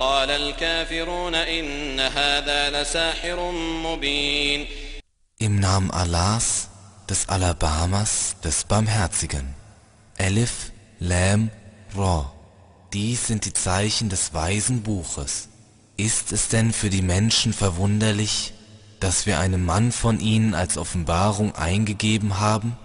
قال الكافرون إن هذا لساحر مبين Im Namen Allahs, des Alabamas, des Barmherzigen. Elif, Lam, Ra. Dies sind die Zeichen des weisen Buches. Ist es denn für die Menschen verwunderlich, dass wir einem Mann von ihnen als Offenbarung eingegeben haben?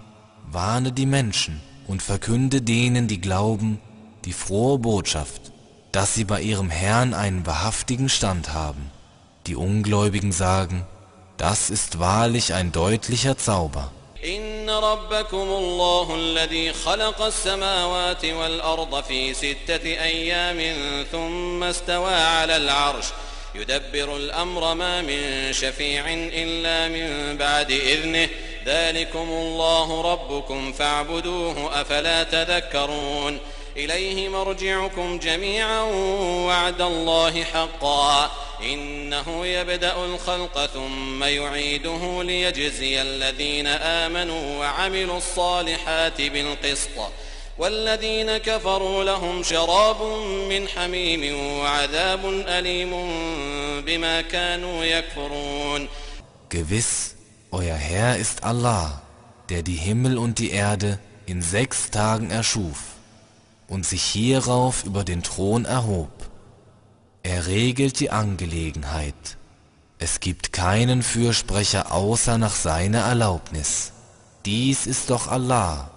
Warne die Menschen und verkünde denen, die glauben, die frohe Botschaft, dass sie bei ihrem Herrn einen wahrhaftigen Stand haben. Die Ungläubigen sagen, das ist wahrlich ein deutlicher Zauber. إن ربكم الله الذي خلق السماوات والأرض في ستة أيام ثم استوى على العرش يدبر الأمر ما من شفيع إلا من بعد إذنه ذلكم الله ربكم فاعبدوه أفلا تذكرون إليه مرجعكم جميعا وعد الله حقا. إنه يبدأ الخلق ثم يعيده ليجزي الذين آمنوا وعملوا الصالحات بالقسط. والذين كفروا لهم شراب من حميم وعذاب أليم بما كانوا يكفرون. Gewiss, euer Herr ist Allah, der die Himmel und die Erde in sechs Tagen erschuf. Und sich hierauf über den Thron erhob. Er regelt die Angelegenheit. Es gibt keinen Fürsprecher außer nach seiner Erlaubnis. Dies ist doch Allah,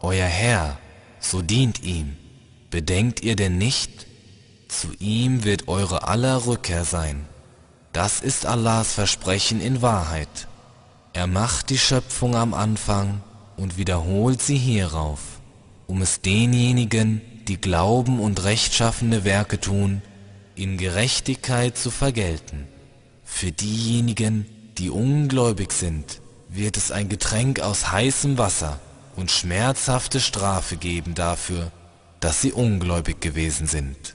euer Herr, so dient ihm. Bedenkt ihr denn nicht? Zu ihm wird eure aller Rückkehr sein. Das ist Allahs Versprechen in Wahrheit. Er macht die Schöpfung am Anfang und wiederholt sie hierauf, um es denjenigen, die glauben und rechtschaffene Werke tun, in Gerechtigkeit zu vergelten. Für diejenigen, die ungläubig sind, wird es ein Getränk aus heißem Wasser und schmerzhafte Strafe geben dafür, dass sie ungläubig gewesen sind.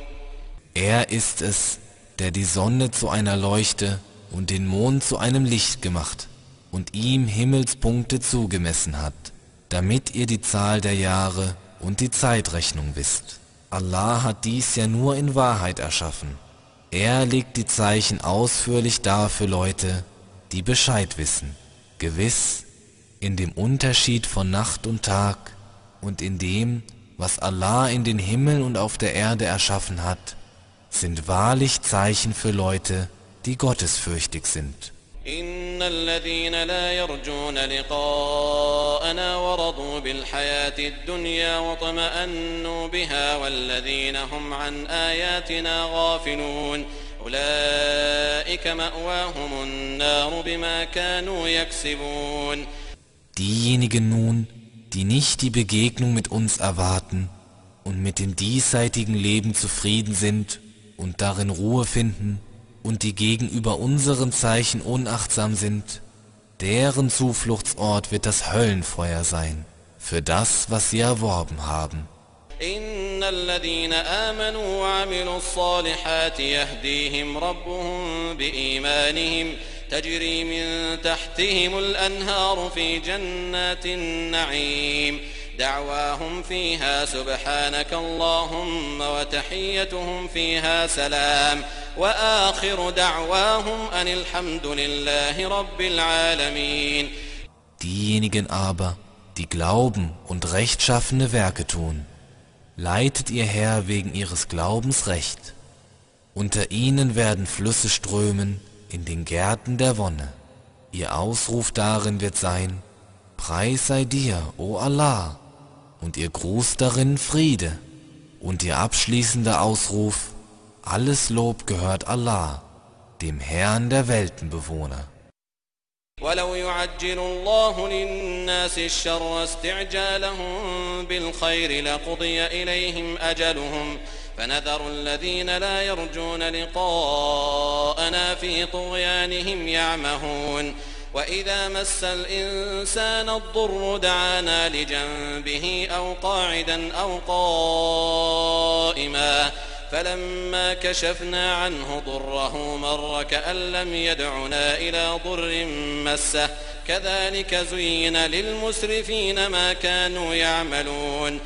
Er ist es, der die Sonne zu einer Leuchte und den Mond zu einem Licht gemacht und ihm Himmelspunkte zugemessen hat, damit ihr die Zahl der Jahre und die Zeitrechnung wisst. Allah hat dies ja nur in Wahrheit erschaffen. Er legt die Zeichen ausführlich dar für Leute, die Bescheid wissen. Gewiss, in dem Unterschied von Nacht und Tag und in dem, was Allah in den Himmel und auf der Erde erschaffen hat, sind wahrlich Zeichen für Leute, die gottesfürchtig sind. إن الذين لا يرجون لقاءنا ورضوا بالحياة الدنيا واطمأنوا بها والذين هم عن آياتنا غافلون أولئك مأواهم النار بما كانوا يكسبون Diejenigen nun, die nicht die Begegnung mit uns erwarten und mit dem diesseitigen Leben zufrieden sind und darin Ruhe finden und die gegenüber unseren Zeichen unachtsam sind, deren Zufluchtsort wird das Höllenfeuer sein, für das, was sie erworben haben. إن الذين آمنوا وعملوا الصالحات يهديهم ربهم بإيمانهم تجري من تحتهم الأنهار في جنات النعيم دعواهم فيها سبحانك اللهم وتحيتهم فيها سلام وآخر دعواهم أن الحمد لله رب العالمين Diejenigen aber, die glauben und rechtschaffene Werke tun, leitet ihr Herr wegen ihres Glaubens recht. Unter ihnen werden Flüsse strömen in den Gärten der Wonne. Ihr Ausruf darin wird sein, Preis sei dir, o Allah, und ihr Gruß darin Friede, und ihr abschließender Ausruf, alles Lob gehört Allah, dem Herrn der Weltenbewohner. ولو يعجل الله للناس الشر استعجالهم بالخير لقضي إليهم أجلهم فنذر الذين لا يرجون لقاءنا في طغيانهم يعمهون وإذا مس الإنسان الضر دعانا لجنبه أو قاعدا أو قائما فلما كشفنا عنه ضره مر كأن لم يدعنا إلى ضر مسه كذلك زين للمسرفين ما كانوا يعملون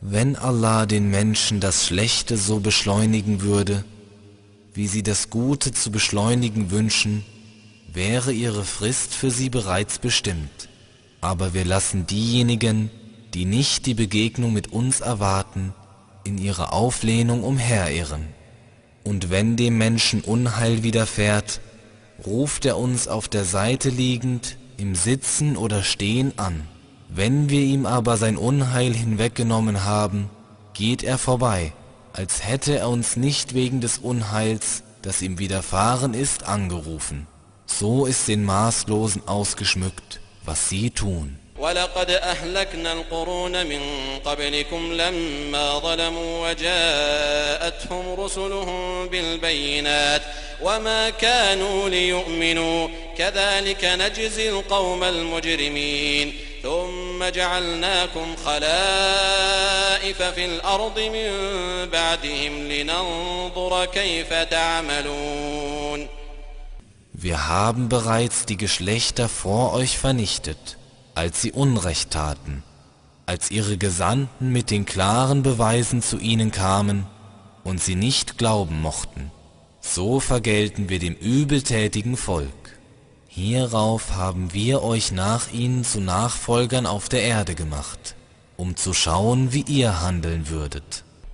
Wenn Allah den Menschen das Schlechte so beschleunigen würde, wie sie das Gute zu beschleunigen wünschen, wäre ihre Frist für sie bereits bestimmt. Aber wir lassen diejenigen, die nicht die Begegnung mit uns erwarten, in ihrer Auflehnung umherirren. Und wenn dem Menschen Unheil widerfährt, ruft er uns auf der Seite liegend, im Sitzen oder Stehen an. Wenn wir ihm aber sein Unheil hinweggenommen haben, geht er vorbei, als hätte er uns nicht wegen des Unheils, das ihm widerfahren ist, angerufen. So ist den Maßlosen ausgeschmückt, was sie tun. ولقد أهلكنا القرون من قبلكم لما ظلموا وجاءتهم رسلهم بالبينات وما كانوا ليؤمنوا. كذلك نجزي القوم المجرمين. ثم جعلناكم خلائف في الأرض من بعدهم لننظر كيف تعملون. Wir haben bereits die Geschlechter vor euch vernichtet als sie Unrecht taten, als ihre Gesandten mit den klaren Beweisen zu ihnen kamen und sie nicht glauben mochten. So vergelten wir dem übeltätigen Volk. Hierauf haben wir euch nach ihnen zu Nachfolgern auf der Erde gemacht, um zu schauen, wie ihr handeln würdet.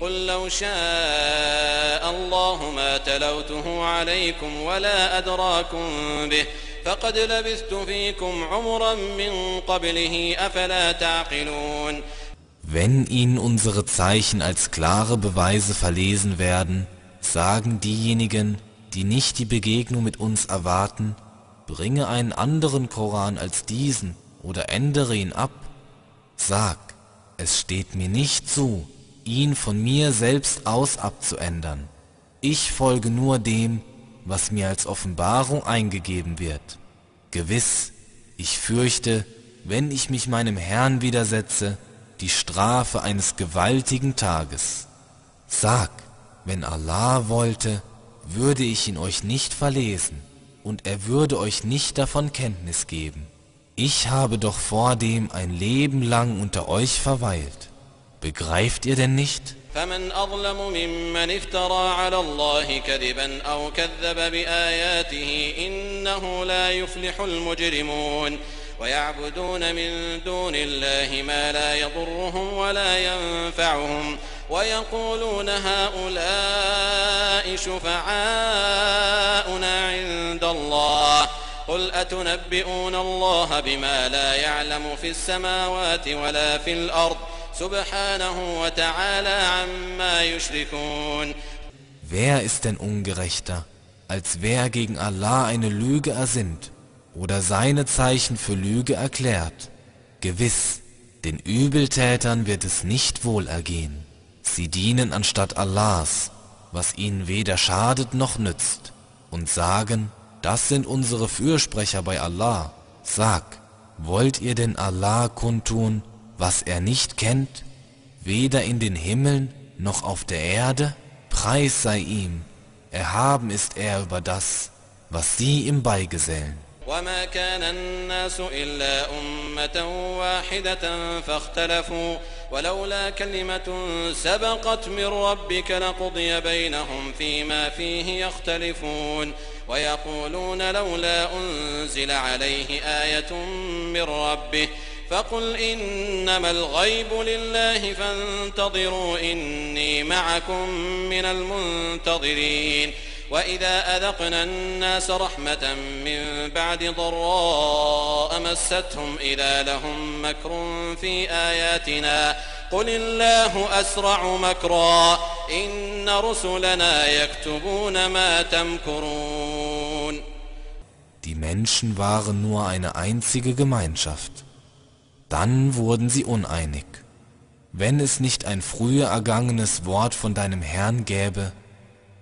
قل لو شاء الله ما تلوته عليكم ولا أدراكم به فقد لبثت فيكم عمرا من قبله أفلا تعقلون Wenn ihnen unsere Zeichen als klare Beweise verlesen werden, sagen diejenigen, die nicht die Begegnung mit uns erwarten, bringe einen anderen Koran als diesen oder ändere ihn ab. Sag, es steht mir nicht zu, ihn von mir selbst aus abzuändern. Ich folge nur dem, was mir als Offenbarung eingegeben wird. Gewiss, ich fürchte, wenn ich mich meinem Herrn widersetze, die Strafe eines gewaltigen Tages. Sag, wenn Allah wollte, würde ich ihn euch nicht verlesen, und er würde euch nicht davon Kenntnis geben. Ich habe doch vordem ein Leben lang unter euch verweilt. Begreift ihr denn nicht? فمن أظلم ممن افترى على الله كذبا أو كذب بآياته إنه لا يفلح المجرمون ويعبدون من دون الله ما لا يضرهم ولا ينفعهم ويقولون هؤلاء شفعاؤنا عند الله قل أتنبئون الله بما لا يعلم في السماوات ولا في الأرض سبحانه وتعالى عما يشركون Wer ist denn ungerechter, als wer gegen Allah eine Lüge ersinnt oder seine Zeichen für Lüge erklärt? Gewiss, den Übeltätern wird es nicht wohl ergehen. Sie dienen anstatt Allahs, was ihnen weder schadet noch nützt, und sagen, das sind unsere Fürsprecher bei Allah. Sag, wollt ihr denn Allah kundtun, was er nicht kennt, weder in den Himmeln noch auf der Erde? Preis sei ihm, erhaben ist er über das, was sie ihm beigesellen. وما كان الناس إلا أمة واحدة فاختلفوا ولولا كلمة سبقت من ربك لقضي بينهم فيما فيه يختلفون ويقولون لولا أنزل عليه آية من ربه فقل إنما الغيب لله فانتظروا إني معكم من المنتظرين وإذا أذقنا الناس رحمة من بعد ضراء مستهم إذا لهم مكر في آياتنا قل الله أسرع مكرا إن رسلنا يكتبون ما تمكرون Die Menschen waren nur eine einzige Gemeinschaft. Dann wurden sie uneinig. Wenn es nicht ein früher ergangenes Wort von deinem Herrn gäbe,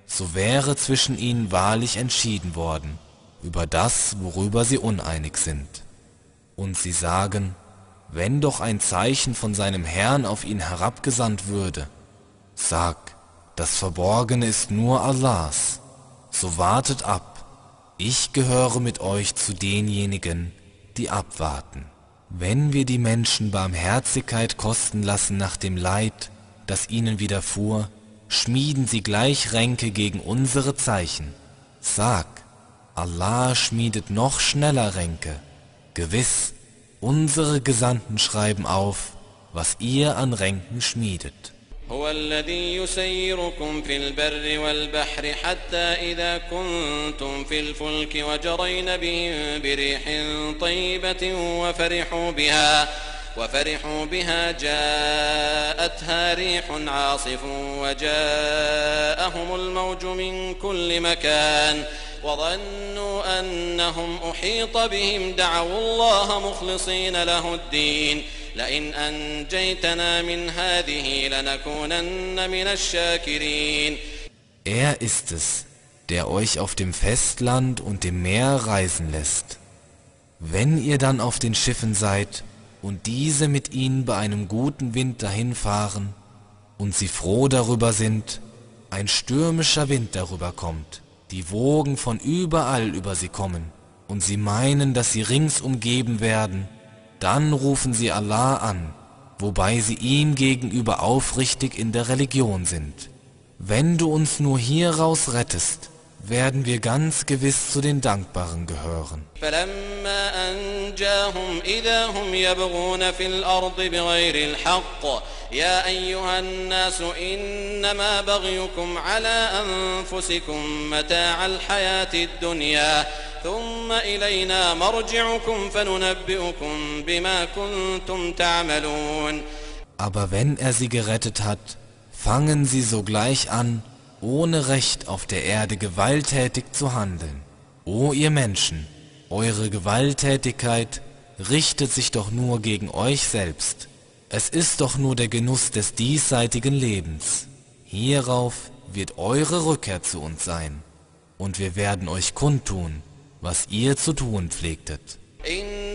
so wäre zwischen ihnen wahrlich entschieden worden über das, worüber sie uneinig sind. Und sie sagen, wenn doch ein Zeichen von seinem Herrn auf ihn herabgesandt würde, sag, das Verborgene ist nur Allahs, so wartet ab, ich gehöre mit euch zu denjenigen, die abwarten. Wenn wir die Menschen Barmherzigkeit kosten lassen nach dem Leid, das ihnen widerfuhr, schmieden sie gleich Ränke gegen unsere Zeichen. Sag, Allah schmiedet noch schneller Ränke. Gewiss, unsere Gesandten schreiben auf, was ihr an Ränken schmiedet. هو الذي يسيركم في البر والبحر حتى إذا كنتم في الفلك وجرين بهم بريح طيبة وفرحوا بها وفرحوا بها جاءتها ريح عاصف وجاءهم الموج من كل مكان وظنوا أنهم أحيط بهم دعوا الله مخلصين له الدين. لئن أنجيتنا من هذه لنكونن من الشاكرين Er ist es, der euch auf dem Festland und dem Meer reisen lässt. Wenn ihr dann auf den Schiffen seid und diese mit ihnen bei einem guten Wind dahinfahren und sie froh darüber sind, ein stürmischer Wind darüber kommt, die Wogen von überall über sie kommen und sie meinen, dass sie rings umgeben werden, dann rufen sie Allah an, wobei sie ihm gegenüber aufrichtig in der Religion sind. Wenn du uns nur hieraus rettest, werden wir ganz gewiss zu den Dankbaren gehören. فلما أنجاهم إذا هم يبغون في الأرض بغير الحق يا أيها الناس إنما بغيكم على أنفسكم متاع الحياة الدنيا ثم إلينا مرجعكم فننبئكم بما كنتم تعملون Aber wenn er sie gerettet hat, fangen sie sogleich an, ohne Recht auf der Erde gewalttätig zu handeln. O ihr Menschen, eure Gewalttätigkeit richtet sich doch nur gegen euch selbst. Es ist doch nur der Genuss des diesseitigen Lebens. Hierauf wird eure Rückkehr zu uns sein, und wir werden euch kundtun, was ihr zu tun pflegtet.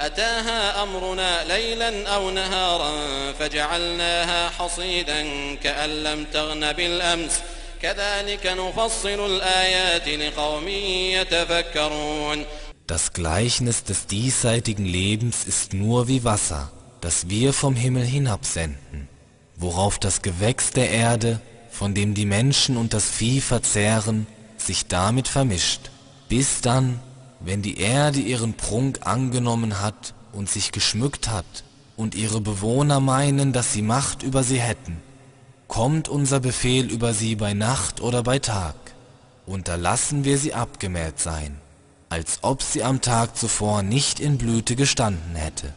أتاها أمرنا ليلا أو نهارا فجعلناها حصيدا كأن لم تغن بالأمس كذلك نفصل الآيات لقوم يتفكرون Das Gleichnis des diesseitigen Lebens ist nur wie Wasser, das wir vom Himmel hinabsenden, worauf das Gewächs der Erde, von dem die Menschen und das Vieh verzehren, sich damit vermischt, bis dann, wenn die Erde ihren Prunk angenommen hat und sich geschmückt hat und ihre Bewohner meinen, dass sie Macht über sie hätten, kommt unser Befehl über sie bei Nacht oder bei Tag, und da lassen wir sie abgemäht sein als ob sie am Tag zuvor nicht in Blüte gestanden hätte.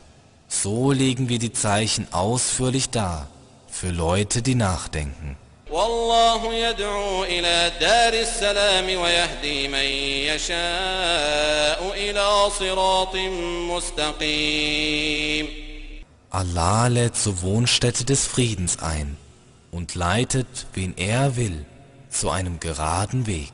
So legen wir die Zeichen ausführlich dar für Leute, die nachdenken. والله يدعو إلى دار السلام ويهدي من يشاء إلى صراط مستقيم Allah lädt zur Wohnstätte des Friedens ein und leitet, wen er will, zu einem geraden Weg.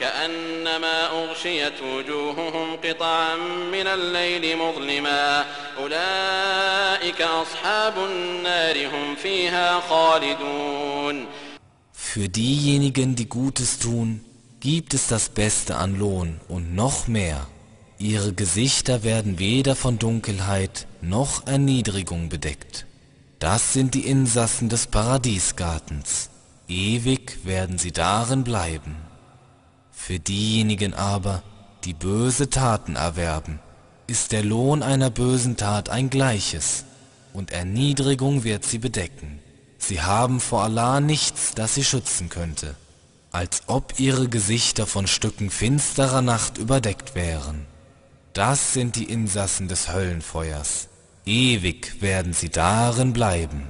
كأنما أغشيت وجوههم قطعا من الليل مظلما أولئك أصحاب النار هم فيها خالدون Für diejenigen, die Gutes tun, gibt es das Beste an Lohn und noch mehr. Ihre Gesichter werden weder von Dunkelheit noch Erniedrigung bedeckt. Das sind die Insassen des Paradiesgartens. Ewig werden sie darin bleiben. Für diejenigen aber, die böse Taten erwerben, ist der Lohn einer bösen Tat ein gleiches, und Erniedrigung wird sie bedecken. Sie haben vor Allah nichts, das sie schützen könnte, als ob ihre Gesichter von Stücken finsterer Nacht überdeckt wären. Das sind die Insassen des Höllenfeuers. Ewig werden sie darin bleiben.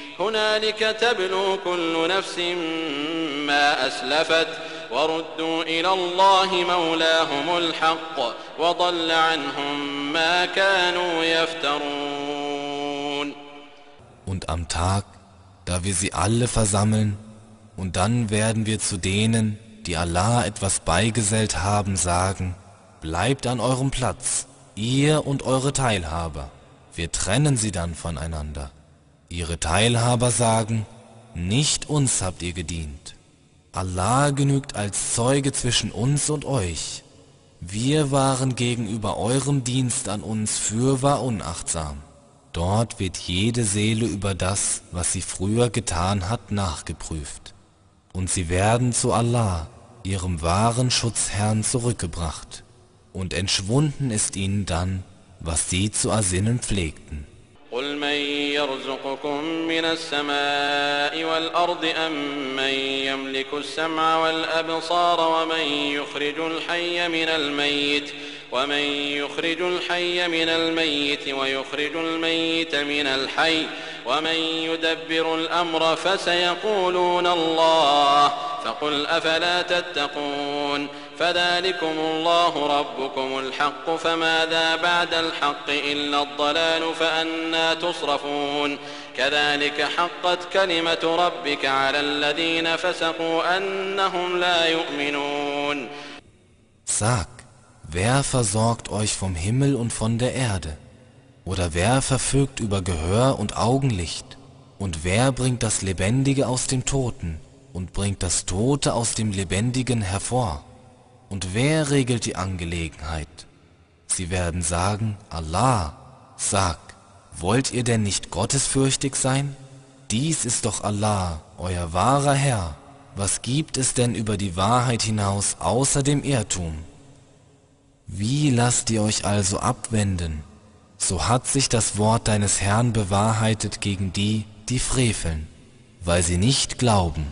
هنالك تبلو كل نفس ما أسلفت وردوا إلى الله مولاهم الحق وضل عنهم ما كانوا يفترون Und am Tag, da wir sie alle versammeln, und dann werden wir zu denen, die Allah etwas beigesellt haben, sagen, bleibt an eurem Platz, ihr und eure Teilhaber, wir trennen sie dann voneinander. Ihre Teilhaber sagen, nicht uns habt ihr gedient. Allah genügt als Zeuge zwischen uns und euch. Wir waren gegenüber eurem Dienst an uns fürwahr unachtsam. Dort wird jede Seele über das, was sie früher getan hat, nachgeprüft. Und sie werden zu Allah, ihrem wahren Schutzherrn, zurückgebracht. Und entschwunden ist ihnen dann, was sie zu ersinnen pflegten. قل من يرزقكم من السماء والأرض أم من يملك السمع والأبصار ومن يخرج الحي من الميت ومن يخرج الحي من الميت ويخرج الميت من الحي ومن يدبر الأمر فسيقولون الله فقل أفلا تتقون فذلكم الله ربكم الحق فماذا بعد الحق إلا الضلال فأنا تصرفون كذلك حقت كلمة ربك على الذين فسقوا أنهم لا يؤمنون Sag, wer versorgt euch vom Himmel und von der Erde? Oder wer verfügt über Gehör und Augenlicht? Und wer bringt das Lebendige aus dem Toten und bringt das Tote aus dem Lebendigen hervor? Und wer regelt die Angelegenheit? Sie werden sagen, Allah, sag, wollt ihr denn nicht gottesfürchtig sein? Dies ist doch Allah, euer wahrer Herr. Was gibt es denn über die Wahrheit hinaus außer dem Irrtum? Wie lasst ihr euch also abwenden? So hat sich das Wort deines Herrn bewahrheitet gegen die, die freveln, weil sie nicht glauben.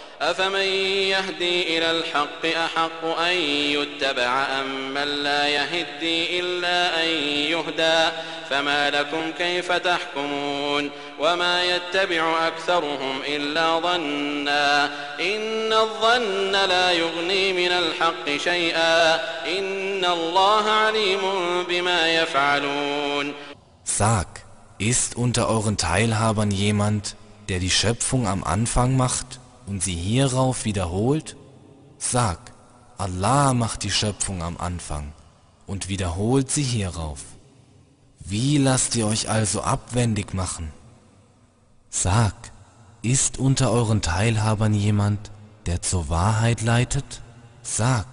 أفمن يهدي إلى الحق أحق أن يتبع أم من لا يهدي إلا أن يهدى؟ فما لكم كيف تحكمون؟ وما يتبع أكثرهم إلا ظنا. إن الظن لا يغني من الحق شيئا. إن الله عليم بما يفعلون. Sag, ist unter euren Teilhabern jemand, der die Schöpfung am Anfang macht? Und sie hierauf wiederholt? Sag, Allah macht die Schöpfung am Anfang und wiederholt sie hierauf. Wie lasst ihr euch also abwendig machen? Sag, ist unter euren Teilhabern jemand, der zur Wahrheit leitet? Sag,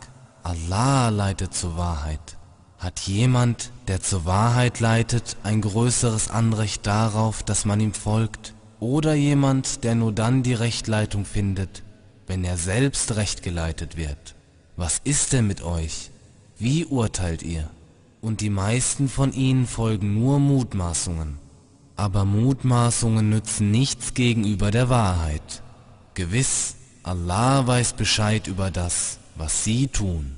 Allah leitet zur Wahrheit. Hat jemand, der zur Wahrheit leitet, ein größeres Anrecht darauf, dass man ihm folgt? Oder jemand, der nur dann die Rechtleitung findet, wenn er selbst recht geleitet wird? Was ist denn mit euch? Wie urteilt ihr? Und die meisten von ihnen folgen nur Mutmaßungen. Aber Mutmaßungen nützen nichts gegenüber der Wahrheit. Gewiss, Allah weiß Bescheid über das, was sie tun.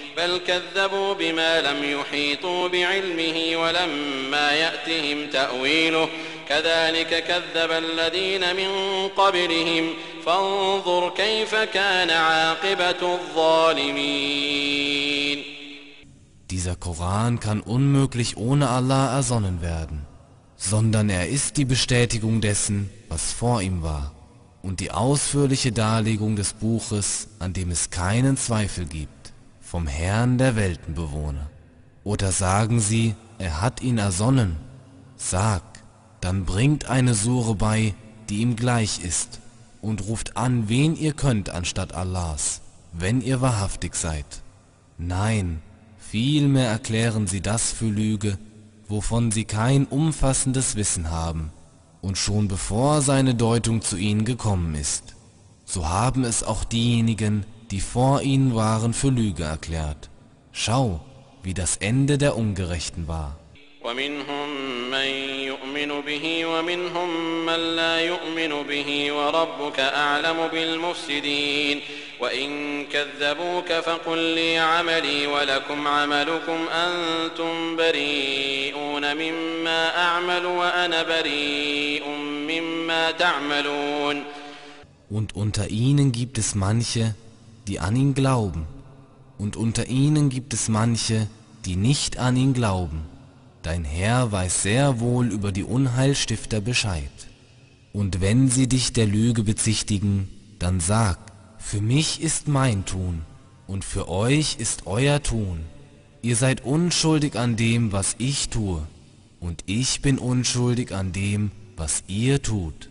بل كذبوا بما لم يحيطوا بعلمه ولما يأتهم تأويله كذلك كذب الذين من قبلهم فانظر كيف كان عاقبة الظالمين Dieser Koran kann unmöglich ohne Allah ersonnen werden, sondern er ist die Bestätigung dessen, was vor ihm war, und die ausführliche Darlegung des Buches, an dem es keinen Zweifel gibt vom Herrn der Weltenbewohner. Oder sagen sie, er hat ihn ersonnen. Sag, dann bringt eine Sure bei, die ihm gleich ist, und ruft an, wen ihr könnt anstatt Allahs, wenn ihr wahrhaftig seid. Nein, vielmehr erklären sie das für Lüge, wovon sie kein umfassendes Wissen haben, und schon bevor seine Deutung zu ihnen gekommen ist. So haben es auch diejenigen, die vor ihnen waren, für Lüge erklärt. Schau, wie das Ende der Ungerechten war. ومنهم من يؤمن به ومنهم من لا يؤمن به وربك أعلم بالمفسدين وإن كذبوك فقل لي عملي ولكم عملكم أنتم بريئون مما أعمل وأنا بريء مما تعملون Und unter ihnen gibt es manche, die an ihn glauben, und unter ihnen gibt es manche, die nicht an ihn glauben. Dein Herr weiß sehr wohl über die Unheilstifter Bescheid. Und wenn sie dich der Lüge bezichtigen, dann sag, für mich ist mein Tun, und für euch ist euer Tun. Ihr seid unschuldig an dem, was ich tue, und ich bin unschuldig an dem, was ihr tut.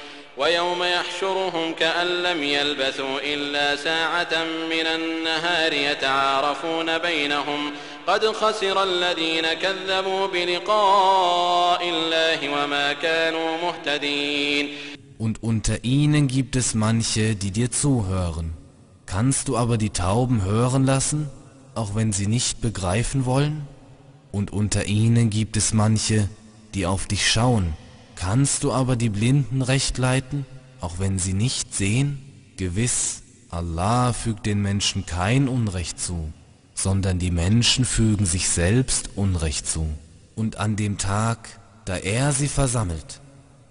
ويوم يحشرهم كأن لم يلبثوا إلا ساعة من النهار يتعارفون بينهم قد خسر الذين كذبوا بلقاء الله وما كانوا مهتدين Und unter ihnen gibt es manche, die dir zuhören. Kannst du aber die Tauben hören lassen, auch wenn sie nicht begreifen wollen? Und unter ihnen gibt es manche, die auf dich schauen, Kannst du aber die Blinden recht leiten, auch wenn sie nicht sehen? Gewiss, Allah fügt den Menschen kein Unrecht zu, sondern die Menschen fügen sich selbst Unrecht zu. Und an dem Tag, da er sie versammelt,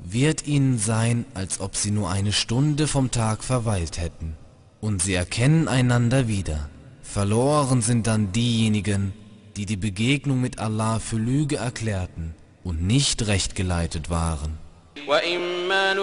wird ihnen sein, als ob sie nur eine Stunde vom Tag verweilt hätten. Und sie erkennen einander wieder. Verloren sind dann diejenigen, die die Begegnung mit Allah für Lüge erklärten und nicht recht geleitet waren. وإما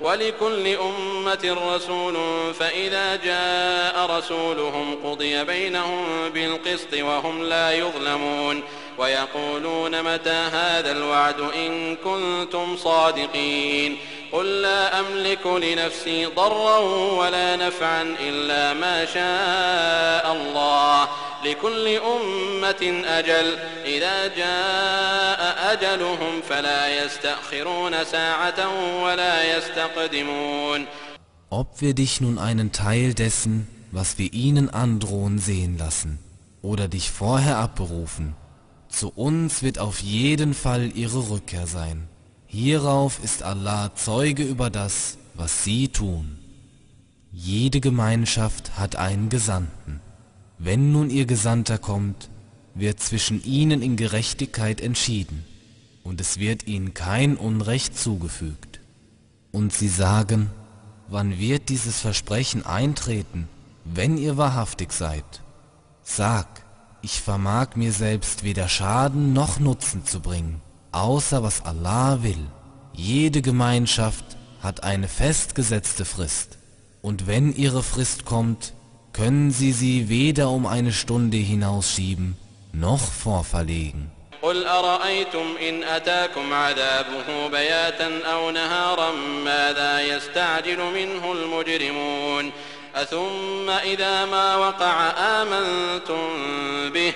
ولكل أمة رسول فإذا جاء رسولهم قضي بينهم بالقسط وهم لا يظلمون ويقولون متى هذا الوعد إن كنتم صادقين قل لا أملك لنفسي ضرا ولا نفعا إلا ما شاء الله لكل أمة أجل إذا جاء أجلهم فلا يستأخرون ساعة ولا يستقدمون Ob wir dich nun einen Teil dessen, was wir ihnen androhen, sehen lassen, oder dich vorher abberufen, zu uns wird auf jeden Fall ihre Rückkehr sein. Hierauf ist Allah Zeuge über das, was sie tun. Jede Gemeinschaft hat einen Gesandten. Wenn nun ihr Gesandter kommt, wird zwischen ihnen in Gerechtigkeit entschieden, und es wird ihnen kein Unrecht zugefügt. Und sie sagen, wann wird dieses Versprechen eintreten, wenn ihr wahrhaftig seid? Sag, ich vermag mir selbst weder Schaden noch Nutzen zu bringen, außer was Allah will. Jede Gemeinschaft hat eine festgesetzte Frist, und wenn ihre Frist kommt, können sie sie weder um eine Stunde hinausschieben, noch vorverlegen. قل أرأيتم إن أتاكم عذابه بياتا أو نهارا ماذا يستعجل منه المجرمون أثم إذا ما وقع آمنتم به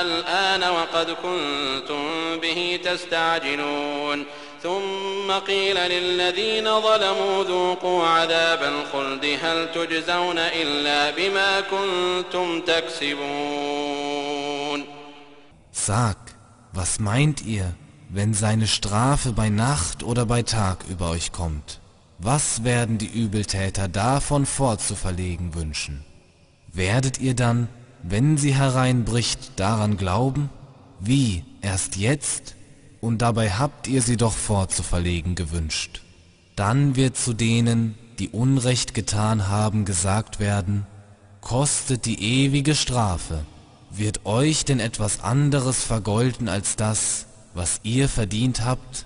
الآن وقد كنتم به تستعجلون ثم قيل للذين ظلموا ذوقوا عذاب الخلد هل تجزون إلا بما كنتم تكسبون Sag, was meint ihr, wenn seine Strafe bei Nacht oder bei Tag über euch kommt? Was werden die Übeltäter davon fortzuverlegen wünschen? Werdet ihr dann, wenn sie hereinbricht, daran glauben? Wie, erst jetzt? Und dabei habt ihr sie doch fortzuverlegen gewünscht. Dann wird zu denen, die Unrecht getan haben, gesagt werden, kostet die ewige Strafe. Wird euch denn etwas anderes vergolten als das, was ihr verdient habt?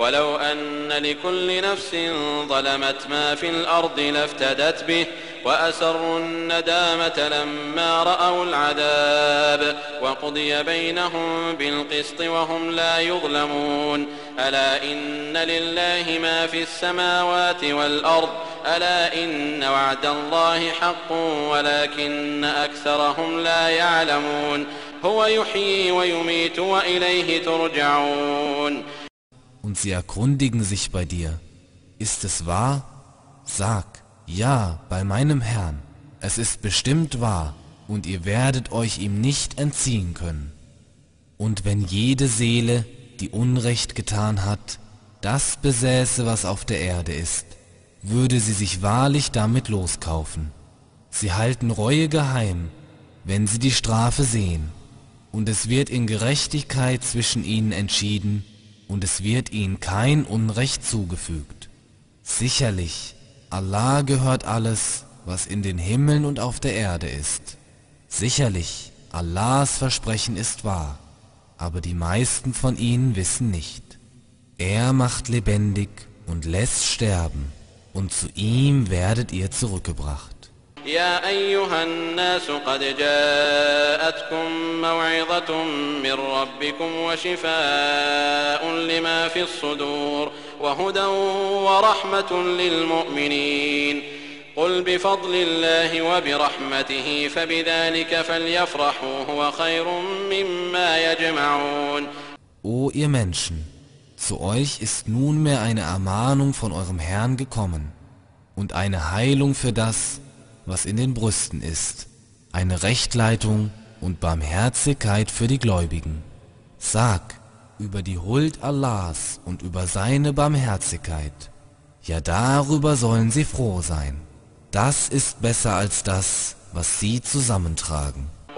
ولو أن لكل نفس ظلمت ما في الأرض لافتدت به وأسروا الندامة لما رأوا العذاب وقضي بينهم بالقسط وهم لا يظلمون. ألا إن لله ما في السماوات والأرض؟ ألا إن وعد الله حق ولكن أكثرهم لا يعلمون. هو يحيي ويميت وإليه ترجعون. Und sie erkundigen sich bei dir, ist es wahr? Sag, ja, bei meinem Herrn, es ist bestimmt wahr, und ihr werdet euch ihm nicht entziehen können. Und wenn jede Seele, die Unrecht getan hat, das besäße, was auf der Erde ist, würde sie sich wahrlich damit loskaufen. Sie halten Reue geheim, wenn sie die Strafe sehen, und es wird in Gerechtigkeit zwischen ihnen entschieden, und es wird ihnen kein Unrecht zugefügt. Sicherlich, Allah gehört alles, was in den Himmeln und auf der Erde ist. Sicherlich, Allahs Versprechen ist wahr, aber die meisten von ihnen wissen nicht. Er macht lebendig und lässt sterben, und zu ihm werdet ihr zurückgebracht. يا أيها الناس قد جاءتكم موعظة من ربكم وشفاء لما في الصدور وهدى ورحمة للمؤمنين. قل بفضل الله وبرحمته فبذلك فليفرحوا هو خير مما يجمعون. O ihr Menschen, zu euch ist nunmehr eine Ermahnung von eurem Herrn gekommen und eine Heilung für das, was in den Brüsten ist, eine Rechtleitung und Barmherzigkeit für die Gläubigen. Sag über die Huld Allahs und über seine Barmherzigkeit. Ja darüber sollen sie froh sein. Das ist besser als das, was sie zusammentragen.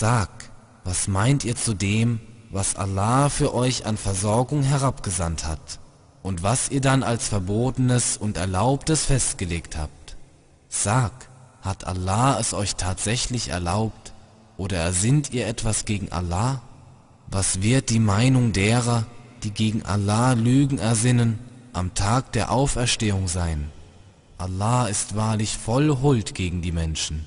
Sag, was meint ihr zu dem, was Allah für euch an Versorgung herabgesandt hat und was ihr dann als Verbotenes und Erlaubtes festgelegt habt? Sag, hat Allah es euch tatsächlich erlaubt oder ersinnt ihr etwas gegen Allah? Was wird die Meinung derer, die gegen Allah Lügen ersinnen, am Tag der Auferstehung sein? Allah ist wahrlich voll Huld gegen die Menschen,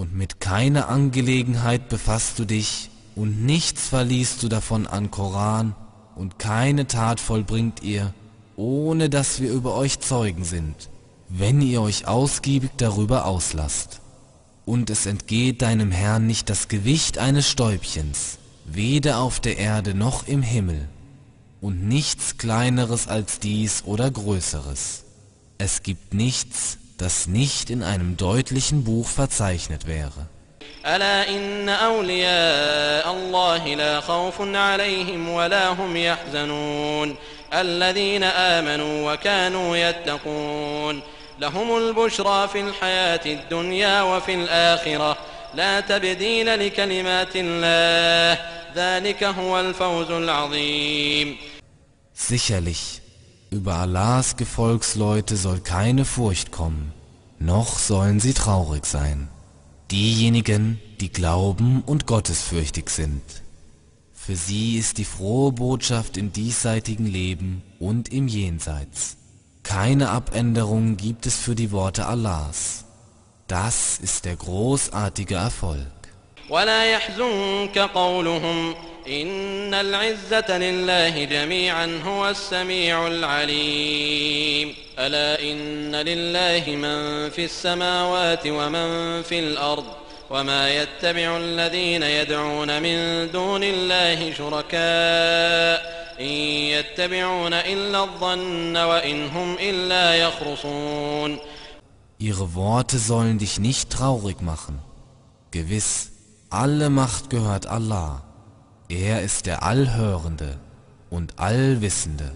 Und mit keiner Angelegenheit befasst du dich und nichts verliest du davon an Koran und keine Tat vollbringt ihr, ohne dass wir über euch Zeugen sind, wenn ihr euch ausgiebig darüber auslasst. Und es entgeht deinem Herrn nicht das Gewicht eines Stäubchens, weder auf der Erde noch im Himmel, und nichts kleineres als dies oder größeres. Es gibt nichts, das nicht in einem deutlichen Buch verzeichnet wäre. ألا إن أولياء الله لا خوف عليهم ولا هم يحزنون الذين آمنوا وكانوا يتقون لهم البشرى في الحياة الدنيا وفي الآخرة لا تبديل لكلمات الله ذلك هو الفوز العظيم Sicherlich, über Allahs Gefolgsleute soll keine Furcht kommen, noch sollen sie traurig sein. Diejenigen, die glauben und gottesfürchtig sind. Für sie ist die frohe Botschaft im diesseitigen Leben und im Jenseits. Keine Abänderung gibt es für die Worte Allahs. Das ist der großartige Erfolg. إن العزة لله جميعا هو السميع العليم ألا إن لله من في السماوات ومن في الأرض وما يتبع الذين يدعون من دون الله شركاء إن يتبعون إلا الظن وإن هم إلا يخرصون Ihre Worte sollen dich nicht traurig machen. Gewiss, alle Macht gehört Allah. Er ist der Allhörende und Allwissende.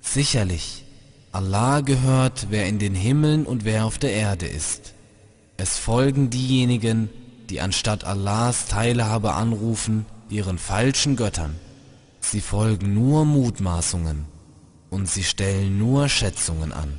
Sicherlich, Allah gehört, wer in den Himmeln und wer auf der Erde ist. Es folgen diejenigen, die anstatt Allahs Teilhabe anrufen, ihren falschen Göttern. Sie folgen nur Mutmaßungen und sie stellen nur Schätzungen an.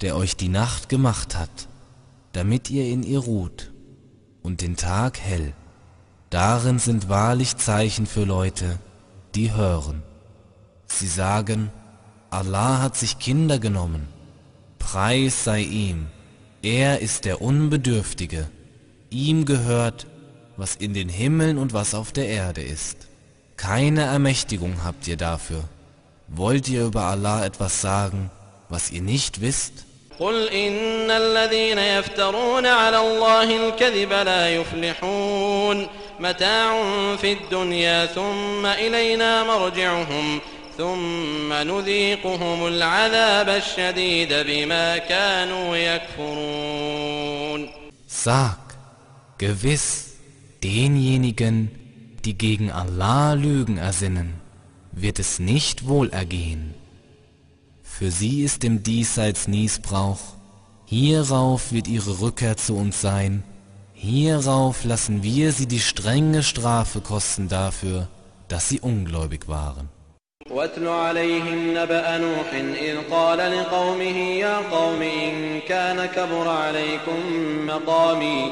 der euch die Nacht gemacht hat, damit ihr in ihr ruht, und den Tag hell. Darin sind wahrlich Zeichen für Leute, die hören. Sie sagen, Allah hat sich Kinder genommen. Preis sei ihm. Er ist der Unbedürftige. Ihm gehört, was in den Himmeln und was auf der Erde ist. Keine Ermächtigung habt ihr dafür. Wollt ihr über Allah etwas sagen, was ihr nicht wisst? قل إن الذين يفترون على الله الكذب لا يفلحون متاع في الدنيا ثم إلينا مرجعهم ثم نذيقهم العذاب الشديد بما كانوا يكفرون Sag, gewiss, denjenigen, die gegen Allah Lügen ersinnen, wird es nicht wohl ergehen. Für sie ist im Diesseits Niesbrauch, hierauf wird ihre Rückkehr zu uns sein, hierauf lassen wir sie die strenge Strafe kosten dafür, dass sie ungläubig waren. واتل عليهم نبأ نوح إذ قال لقومه يا قوم إن كان كبر عليكم مقامي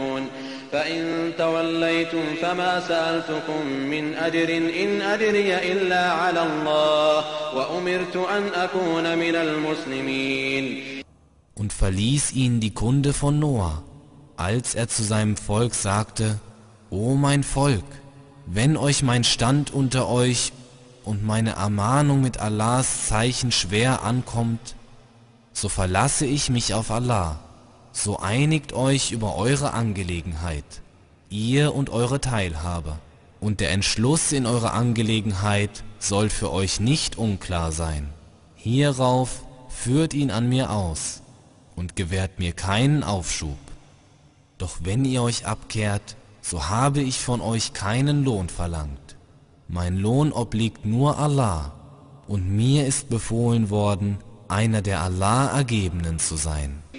فإن توليتم فما سألتكم من أجر إن أجري إلا على الله وأمرت أن أكون من المسلمين Und verließ ihn die Kunde von Noah, als er zu seinem Volk sagte, O mein Volk, wenn euch mein Stand unter euch und meine Ermahnung mit Allahs Zeichen schwer ankommt, so verlasse ich mich auf Allah so einigt euch über eure Angelegenheit, ihr und eure Teilhaber, und der Entschluss in eurer Angelegenheit soll für euch nicht unklar sein. Hierauf führt ihn an mir aus und gewährt mir keinen Aufschub. Doch wenn ihr euch abkehrt, so habe ich von euch keinen Lohn verlangt. Mein Lohn obliegt nur Allah, und mir ist befohlen worden, einer der Allah Ergebenen zu sein.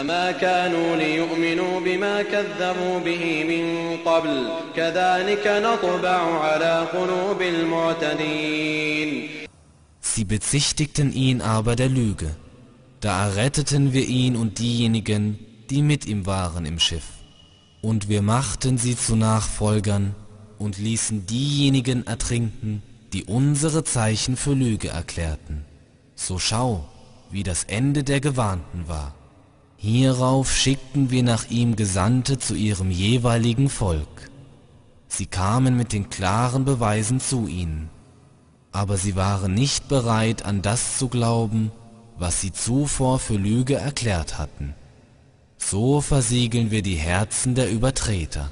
فما كانوا ليؤمنوا بما كذبوا به من قبل كذلك نطبع على قلوب المعتدين Sie bezichtigten ihn aber der Lüge. Da erretteten wir ihn und diejenigen, die mit ihm waren im Schiff. Und wir machten sie zu Nachfolgern und ließen diejenigen ertrinken, die unsere Zeichen für Lüge erklärten. So schau, wie das Ende der Gewarnten war. Hierauf schickten wir nach ihm Gesandte zu ihrem jeweiligen Volk. Sie kamen mit den klaren Beweisen zu ihnen, aber sie waren nicht bereit an das zu glauben, was sie zuvor für Lüge erklärt hatten. So versiegeln wir die Herzen der Übertreter.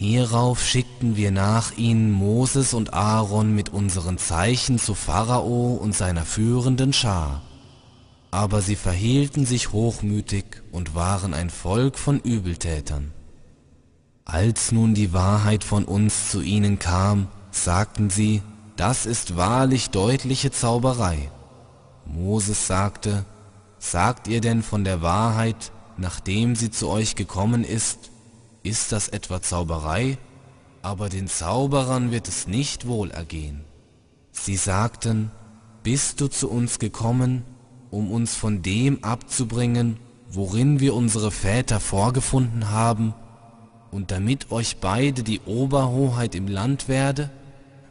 Hierauf schickten wir nach ihnen Moses und Aaron mit unseren Zeichen zu Pharao und seiner führenden Schar. Aber sie verhielten sich hochmütig und waren ein Volk von Übeltätern. Als nun die Wahrheit von uns zu ihnen kam, sagten sie, das ist wahrlich deutliche Zauberei. Moses sagte, sagt ihr denn von der Wahrheit, nachdem sie zu euch gekommen ist, ist das etwa Zauberei? Aber den Zauberern wird es nicht wohl ergehen. Sie sagten, bist du zu uns gekommen, um uns von dem abzubringen, worin wir unsere Väter vorgefunden haben, und damit euch beide die Oberhoheit im Land werde?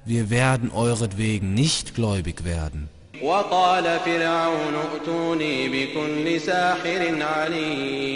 Wir werden euretwegen nicht gläubig werden. وقال فرعون ائتوني بكل ساحر عليم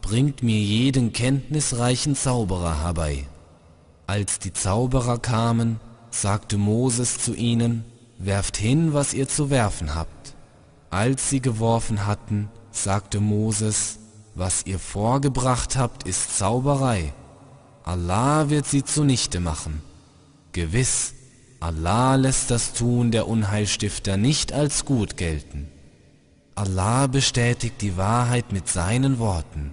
bringt mir jeden kenntnisreichen Zauberer herbei. Als die Zauberer kamen, sagte Moses zu ihnen, werft hin, was ihr zu werfen habt. Als sie geworfen hatten, sagte Moses, was ihr vorgebracht habt, ist Zauberei. Allah wird sie zunichte machen. Gewiss, Allah lässt das Tun der Unheilstifter nicht als gut gelten. Allah bestätigt die Wahrheit mit seinen Worten,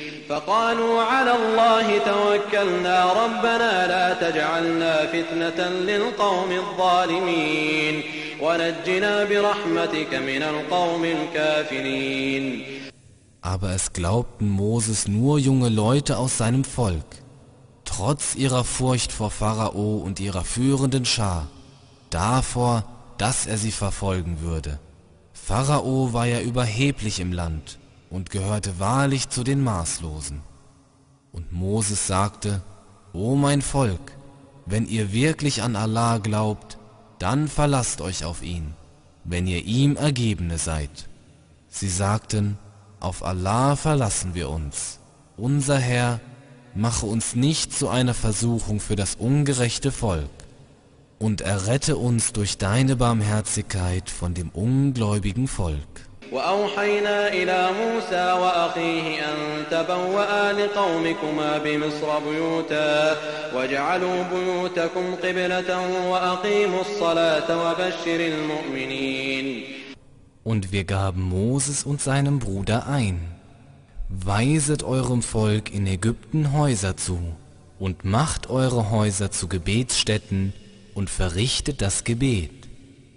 فقالوا على الله توكلنا ربنا لا تجعلنا فتنة للقوم الظالمين ونجنا برحمتك من القوم الكافرين Aber es glaubten Moses nur junge Leute aus seinem Volk, trotz ihrer Furcht vor Pharao und ihrer führenden Schar, davor, dass er sie verfolgen würde. Pharao war ja überheblich im Land und gehörte wahrlich zu den Maßlosen. Und Moses sagte, O mein Volk, wenn ihr wirklich an Allah glaubt, dann verlasst euch auf ihn, wenn ihr ihm Ergebene seid. Sie sagten, auf Allah verlassen wir uns. Unser Herr, mache uns nicht zu einer Versuchung für das ungerechte Volk und errette uns durch deine Barmherzigkeit von dem ungläubigen Volk. وأوحينا إلى موسى وأخيه أن تبوأ لقومكما بمصر بيوتا واجعلوا بيوتكم قبلة وأقيموا الصلاة وبشر المؤمنين Und wir gaben Moses und seinem Bruder ein, weiset eurem Volk in Ägypten Häuser zu und macht eure Häuser zu Gebetsstätten und verrichtet das Gebet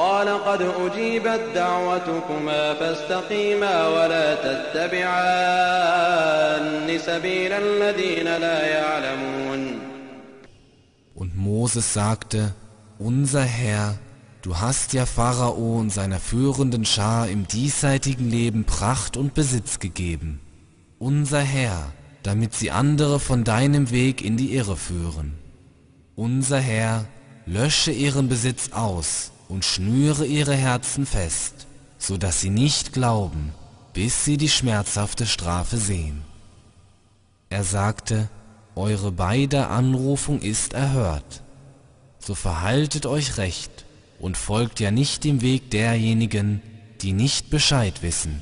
قال قد أجيبت دعوتكما فاستقيما ولا تتبعان سبيل الذين لا يعلمون Und Moses sagte, Unser Herr, du hast ja Pharao und seiner führenden Schar im diesseitigen Leben Pracht und Besitz gegeben. Unser Herr, damit sie andere von deinem Weg in die Irre führen. Unser Herr, lösche ihren Besitz aus und schnüre ihre Herzen fest, so dass sie nicht glauben, bis sie die schmerzhafte Strafe sehen. Er sagte, eure beide Anrufung ist erhört. So verhaltet euch recht und folgt ja nicht dem Weg derjenigen, die nicht Bescheid wissen.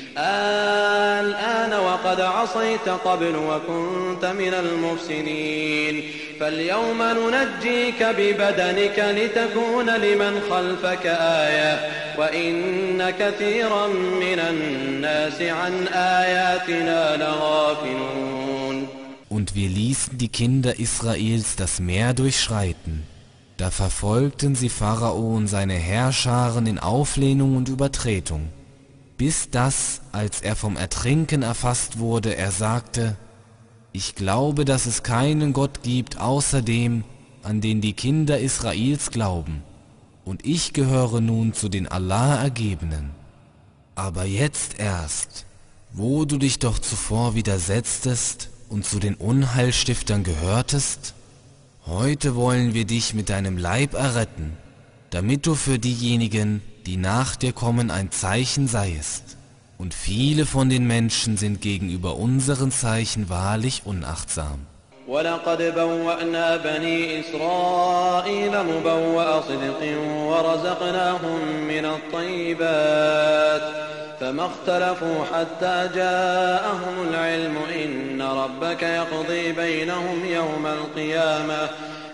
الآن وقد عصيت قبل وكنت من المفسدين فاليوم ننجيك ببدنك لتكون لمن خلفك آية وإن كثيرا من الناس عن آياتنا لغافلون Und wir ließen die Kinder Israels das Meer durchschreiten. Da verfolgten sie Pharao und seine Herrscharen in Auflehnung und Übertretung. Bis das, als er vom Ertrinken erfasst wurde, er sagte, ich glaube, dass es keinen Gott gibt außer dem, an den die Kinder Israels glauben, und ich gehöre nun zu den Allah Ergebenen. Aber jetzt erst, wo du dich doch zuvor widersetztest und zu den Unheilstiftern gehörtest, heute wollen wir dich mit deinem Leib erretten, damit du für diejenigen, die nach dir kommen, ein Zeichen seiest. Und viele von den Menschen sind gegenüber unseren Zeichen wahrlich unachtsam. ولقد بوأنا بني إسرائيل مبوأ صدق ورزقناهم من الطيبات فما اختلفوا حتى جاءهم العلم إن ربك يقضي بينهم يوم القيامة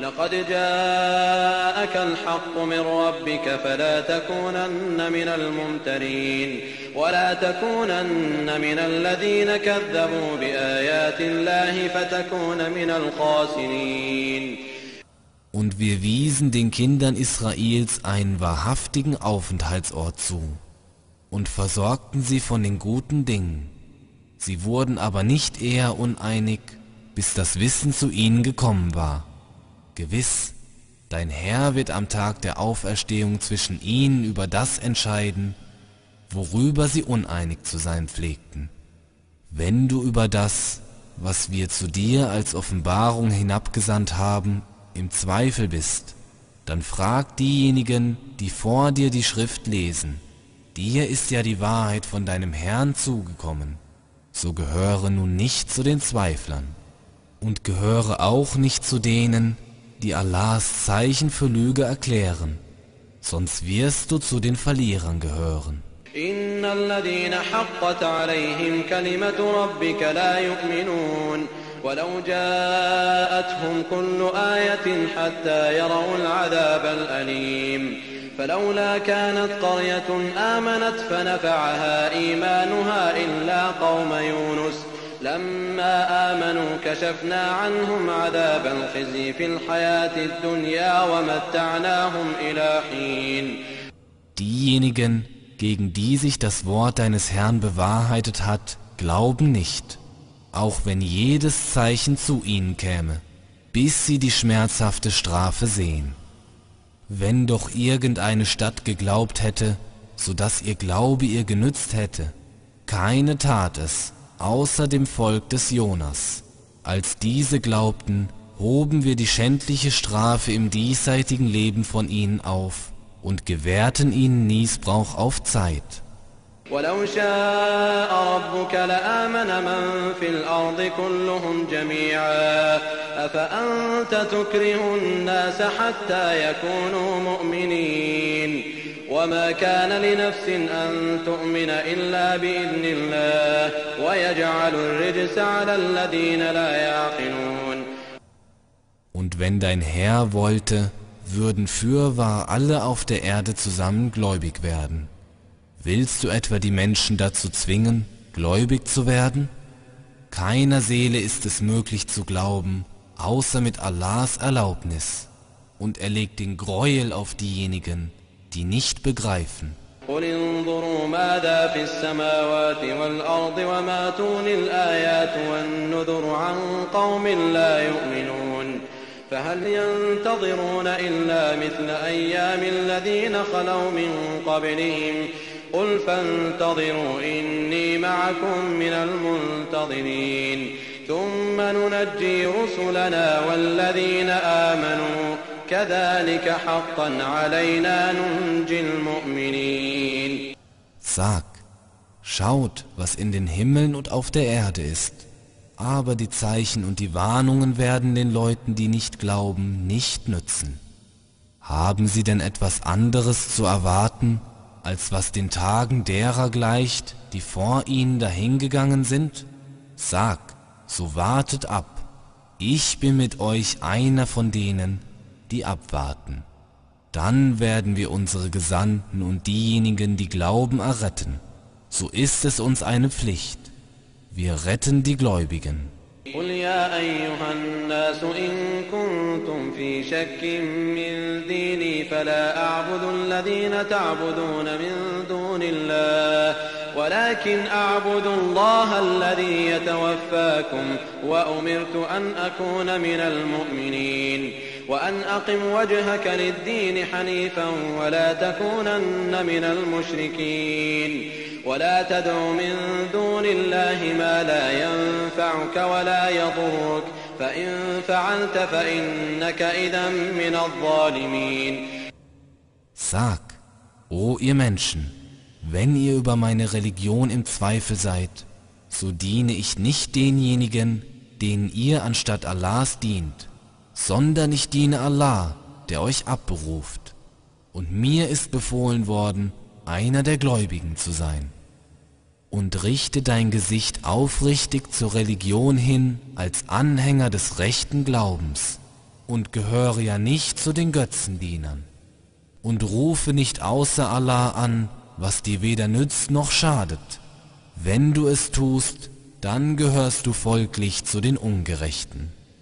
لقد جاءك الحق من ربك فلا تكونن من الممترين ولا تكونن من الذين كذبوا بآيات الله فتكون من الخاسرين Und wir wiesen den Kindern Israels einen wahrhaftigen Aufenthaltsort zu und versorgten sie von den guten Dingen. Sie wurden aber nicht eher uneinig, bis das Wissen zu ihnen gekommen war. Gewiss, dein Herr wird am Tag der Auferstehung zwischen ihnen über das entscheiden, worüber sie uneinig zu sein pflegten. Wenn du über das, was wir zu dir als Offenbarung hinabgesandt haben, im Zweifel bist, dann frag diejenigen, die vor dir die Schrift lesen. Dir ist ja die Wahrheit von deinem Herrn zugekommen. So gehöre nun nicht zu den Zweiflern und gehöre auch nicht zu denen, die Allahs Zeichen für Lüge erklären, sonst wirst du zu den Verlierern gehören. إن الذين حقت عليهم كلمة ربك لا يؤمنون ولو جاءتهم كل آية حتى يروا العذاب الأليم فلولا كانت قرية آمنت فنفعها إيمانها إلا قوم يونس لما آمنوا كشفنا عنهم عذاب الخزي في الحياة الدنيا ومتعناهم إلى حين Diejenigen, gegen die sich das Wort deines Herrn bewahrheitet hat, glauben nicht, auch wenn jedes Zeichen zu ihnen käme, bis sie die schmerzhafte Strafe sehen. Wenn doch irgendeine Stadt geglaubt hätte, so dass ihr Glaube ihr genützt hätte, keine tat es, außer dem Volk des Jonas. Als diese glaubten, hoben wir die schändliche Strafe im diesseitigen Leben von ihnen auf und gewährten ihnen Niesbrauch auf Zeit. ولو شاء ربك لآمن من في الأرض كلهم جميعا أفأنت تكره الناس حتى يكونوا مؤمنين وما كان لنفس أن تؤمن إلا بإذن الله ويجعل الرجس على الذين لا يعقلون Und wenn dein Herr wollte, würden fürwahr alle auf der Erde zusammen gläubig werden. Willst du etwa die Menschen dazu zwingen, gläubig zu werden? Keiner Seele ist es möglich zu glauben, außer mit Allahs Erlaubnis. Und er legt den Gräuel auf diejenigen, die nicht begreifen. قل انظروا ماذا في السماوات والأرض وما الآيات والنذر عن قوم لا يؤمنون فهل ينتظرون إلا مثل أيام الذين خلوا من قبلهم قل فانتظروا إني معكم من المنتظرين ثم ننجي رسلنا والذين آمنوا Sag, schaut, was in den Himmeln und auf der Erde ist. Aber die Zeichen und die Warnungen werden den Leuten, die nicht glauben, nicht nützen. Haben sie denn etwas anderes zu erwarten, als was den Tagen derer gleicht, die vor ihnen dahingegangen sind? Sag, so wartet ab, ich bin mit euch einer von denen, die abwarten. Dann werden wir unsere Gesandten und diejenigen, die glauben, erretten. So ist es uns eine Pflicht. Wir retten die Gläubigen. قل يا أيها الناس إن كنتم في شك من ديني فلا أعبد الذين تعبدون من دون الله ولكن أعبد الله الذي يتوفاكم وأمرت أن أكون من المؤمنين وأن أقم وجهك للدين حنيفا ولا تكونن من المشركين ولا تدع من دون الله ما لا ينفعك ولا يضرك فإن فعلت فإنك إذا من الظالمين Sag, o ihr Menschen, wenn ihr über meine Religion im Zweifel seid, so diene ich nicht denjenigen, denen ihr anstatt Allahs dient, sondern ich diene Allah, der euch abberuft. Und mir ist befohlen worden, einer der Gläubigen zu sein. Und richte dein Gesicht aufrichtig zur Religion hin als Anhänger des rechten Glaubens und gehöre ja nicht zu den Götzendienern. Und rufe nicht außer Allah an, was dir weder nützt noch schadet. Wenn du es tust, dann gehörst du folglich zu den Ungerechten.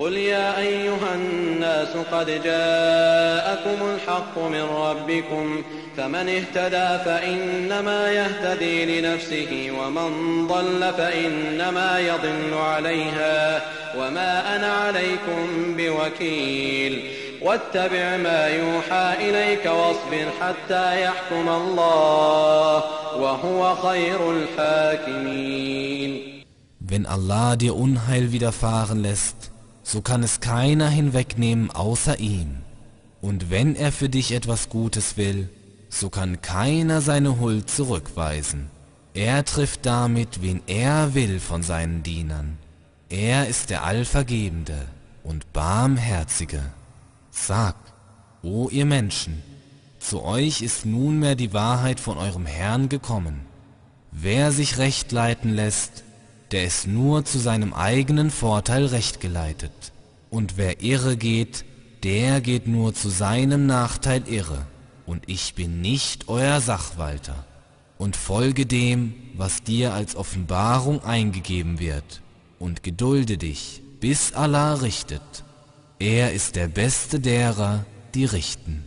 قل يا أيها الناس قد جاءكم الحق من ربكم فمن اهتدى فإنما يهتدي لنفسه ومن ضل فإنما يضل عليها وما أنا عليكم بوكيل. واتبع ما يوحى إليك واصبر حتى يحكم الله وهو خير الحاكمين. Wenn Allah dir Unheil widerfahren lässt, so kann es keiner hinwegnehmen außer ihm. Und wenn er für dich etwas Gutes will, so kann keiner seine Huld zurückweisen. Er trifft damit, wen er will von seinen Dienern. Er ist der Allvergebende und Barmherzige. Sag, o ihr Menschen, zu euch ist nunmehr die Wahrheit von eurem Herrn gekommen. Wer sich recht leiten lässt, der ist nur zu seinem eigenen Vorteil recht geleitet. Und wer irre geht, der geht nur zu seinem Nachteil irre. Und ich bin nicht euer Sachwalter. Und folge dem, was dir als Offenbarung eingegeben wird. Und gedulde dich, bis Allah richtet. Er ist der Beste derer, die richten.